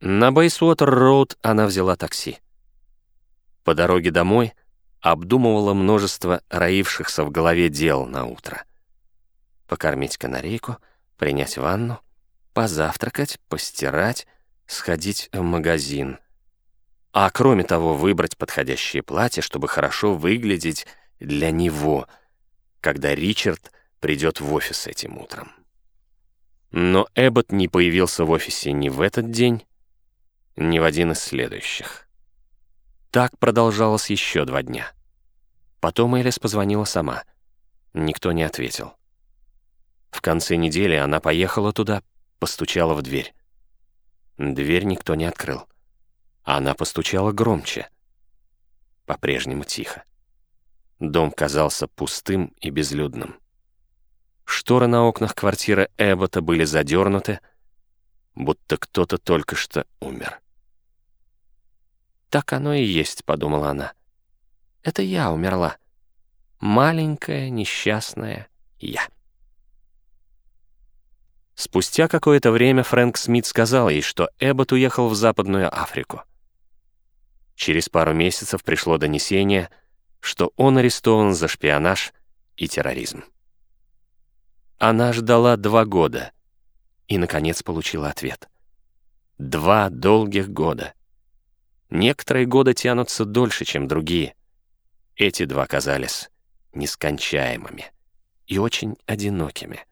На Бейсуотер-роуд она взяла такси. По дороге домой обдумывала множество роившихся в голове дел на утро. Покормить канарейку, принять ванну, позавтракать, постирать, сходить в магазин. А кроме того, выбрать подходящее платье, чтобы хорошо выглядеть для него, когда Ричард придет в офис этим утром. Но Эббот не появился в офисе ни в этот день, ни в один из следующих. Так продолжалось еще два дня. Потом Элис позвонила сама. Никто не ответил. В конце недели она поехала туда, постучала в дверь. Дверь никто не открыл. Она постучала громче. По-прежнему тихо. Дом казался пустым и безлюдным. Шторы на окнах квартиры Эббота были задернуты, будто кто-то только что умер. «Так оно и есть», — подумала она. «Это я умерла. Маленькая, несчастная я». Спустя какое-то время Фрэнк Смит сказал ей, что Эббот уехал в Западную Африку. Через пару месяцев пришло донесение, что он арестован за шпионаж и терроризм. Она ждала два года и, наконец, получила ответ. Два долгих года. Некоторые годы тянутся дольше, чем другие. Эти два казались нескончаемыми и очень одинокими.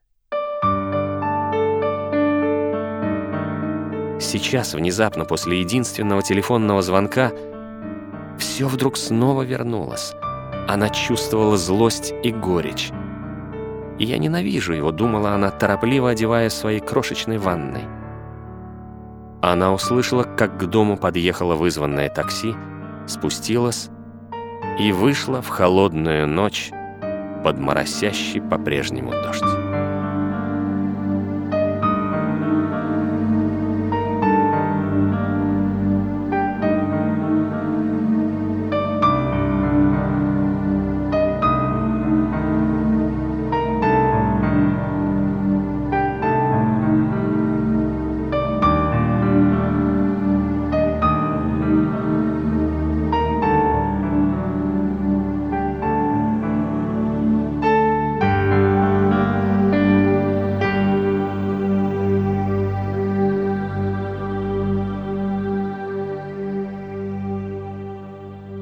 Сейчас, внезапно, после единственного телефонного звонка, все вдруг снова вернулось. Она чувствовала злость и горечь. И я ненавижу его, думала она, торопливо одевая своей крошечной ванной. Она услышала, как к дому подъехало вызванное такси, спустилась и вышла в холодную ночь под моросящий по-прежнему дождь.